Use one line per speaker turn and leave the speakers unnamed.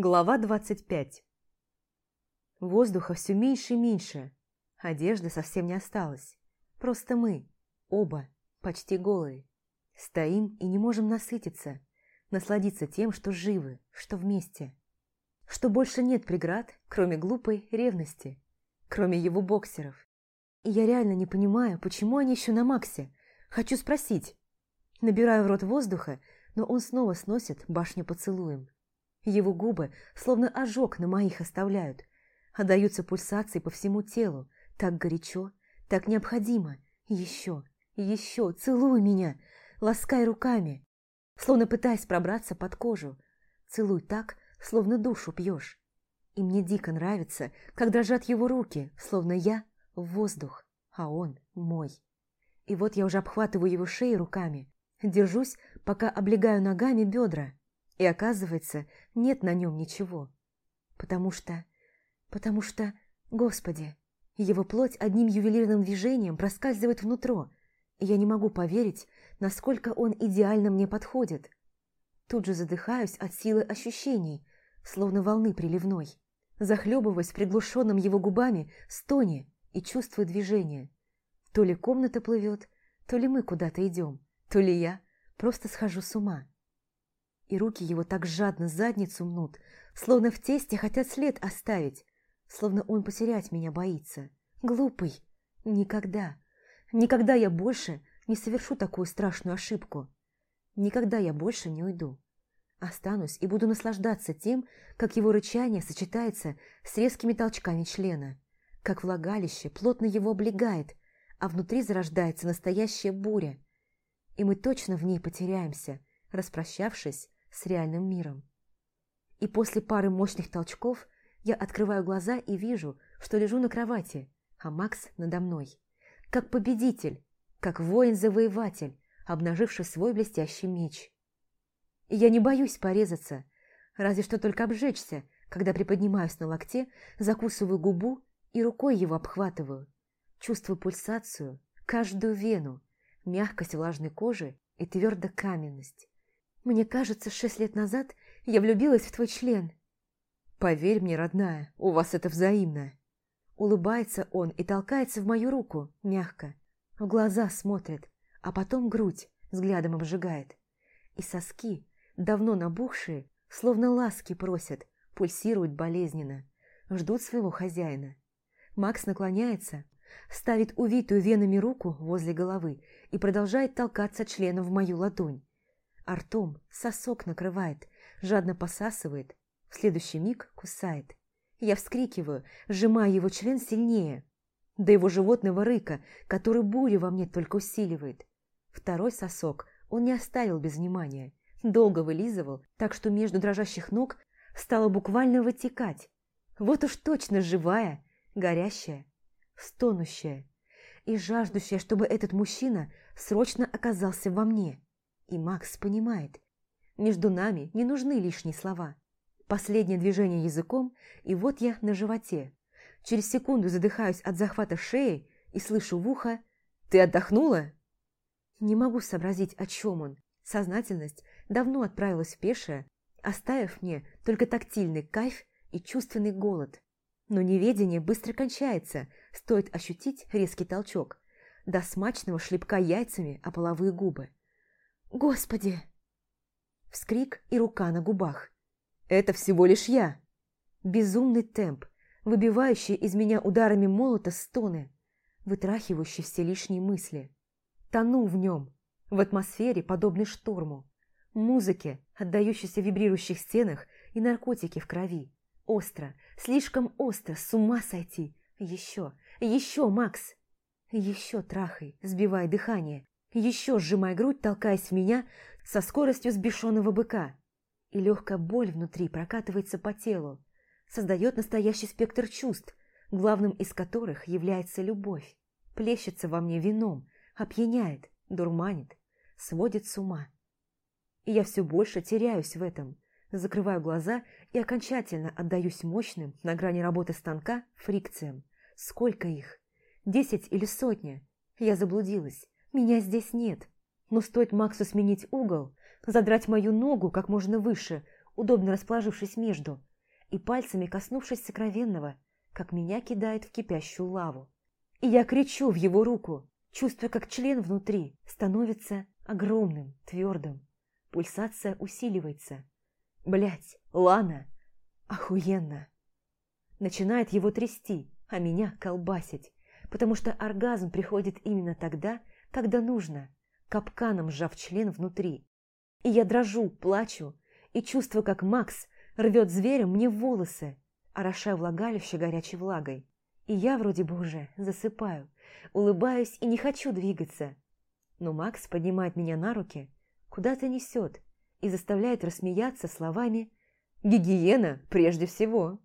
Глава 25 Воздуха все меньше и меньше. Одежды совсем не осталось. Просто мы, оба, почти голые. Стоим и не можем насытиться, насладиться тем, что живы, что вместе. Что больше нет преград, кроме глупой ревности, кроме его боксеров. И я реально не понимаю, почему они еще на Максе. Хочу спросить. Набираю в рот воздуха, но он снова сносит башню поцелуем. Его губы словно ожог на моих оставляют, отдаются пульсации по всему телу, так горячо, так необходимо. Еще, еще, целуй меня, ласкай руками, словно пытаясь пробраться под кожу. Целуй так, словно душу пьешь. И мне дико нравится, как дрожат его руки, словно я воздух, а он мой. И вот я уже обхватываю его шею руками, держусь, пока облегаю ногами бедра, и оказывается, нет на нем ничего. Потому что... Потому что... Господи! Его плоть одним ювелирным движением проскальзывает внутрь, и я не могу поверить, насколько он идеально мне подходит. Тут же задыхаюсь от силы ощущений, словно волны приливной. Захлебываясь приглушенным его губами, стоне и чувствую движение. То ли комната плывет, то ли мы куда-то идем, то ли я просто схожу с ума и руки его так жадно задницу мнут, словно в тесте хотят след оставить, словно он потерять меня боится. Глупый. Никогда. Никогда я больше не совершу такую страшную ошибку. Никогда я больше не уйду. Останусь и буду наслаждаться тем, как его рычание сочетается с резкими толчками члена, как влагалище плотно его облегает, а внутри зарождается настоящая буря. И мы точно в ней потеряемся, распрощавшись с реальным миром. И после пары мощных толчков я открываю глаза и вижу, что лежу на кровати, а Макс надо мной. Как победитель, как воин-завоеватель, обнаживший свой блестящий меч. И я не боюсь порезаться, разве что только обжечься, когда приподнимаюсь на локте, закусываю губу и рукой его обхватываю. Чувствую пульсацию, каждую вену, мягкость влажной кожи и твердо каменность. Мне кажется, шесть лет назад я влюбилась в твой член. Поверь мне, родная, у вас это взаимно. Улыбается он и толкается в мою руку, мягко. В глаза смотрит, а потом грудь взглядом обжигает. И соски, давно набухшие, словно ласки просят, пульсируют болезненно, ждут своего хозяина. Макс наклоняется, ставит увитую венами руку возле головы и продолжает толкаться членом в мою ладонь а ртом сосок накрывает, жадно посасывает, в следующий миг кусает. Я вскрикиваю, сжимая его член сильнее, до его животного рыка, который бурю во мне только усиливает. Второй сосок он не оставил без внимания, долго вылизывал, так что между дрожащих ног стало буквально вытекать. Вот уж точно живая, горящая, стонущая и жаждущая, чтобы этот мужчина срочно оказался во мне. И Макс понимает, между нами не нужны лишние слова. Последнее движение языком, и вот я на животе. Через секунду задыхаюсь от захвата шеи и слышу в ухо «Ты отдохнула?» Не могу сообразить, о чем он. Сознательность давно отправилась в пешее, оставив мне только тактильный кайф и чувственный голод. Но неведение быстро кончается, стоит ощутить резкий толчок, до смачного шлепка яйцами о половые губы. «Господи!» Вскрик и рука на губах. «Это всего лишь я!» Безумный темп, выбивающий из меня ударами молота стоны, вытрахивающий все лишние мысли. Тону в нем, в атмосфере, подобной шторму. Музыке, отдающейся в вибрирующих стенах и наркотики в крови. Остро, слишком остро, с ума сойти. Еще, еще, Макс! Еще трахай, сбивая дыхание, еще сжимая грудь, толкаясь в меня со скоростью сбешенного быка. И легкая боль внутри прокатывается по телу, создает настоящий спектр чувств, главным из которых является любовь. Плещется во мне вином, опьяняет, дурманит, сводит с ума. И я все больше теряюсь в этом, закрываю глаза и окончательно отдаюсь мощным на грани работы станка фрикциям. Сколько их? Десять или сотня? Я заблудилась. Меня здесь нет. Но стоит Максу сменить угол, задрать мою ногу как можно выше, удобно расположившись между, и пальцами коснувшись сокровенного, как меня кидает в кипящую лаву. И я кричу в его руку, чувствуя, как член внутри становится огромным, твердым. Пульсация усиливается. Блять, Лана, охуенно. Начинает его трясти, а меня колбасить, потому что оргазм приходит именно тогда, когда нужно, капканом сжав член внутри. И я дрожу, плачу, и чувствую, как Макс рвет зверем мне волосы, орошая влагалище горячей влагой. И я вроде бы уже засыпаю, улыбаюсь и не хочу двигаться. Но Макс поднимает меня на руки, куда-то несет и заставляет рассмеяться словами «Гигиена прежде всего».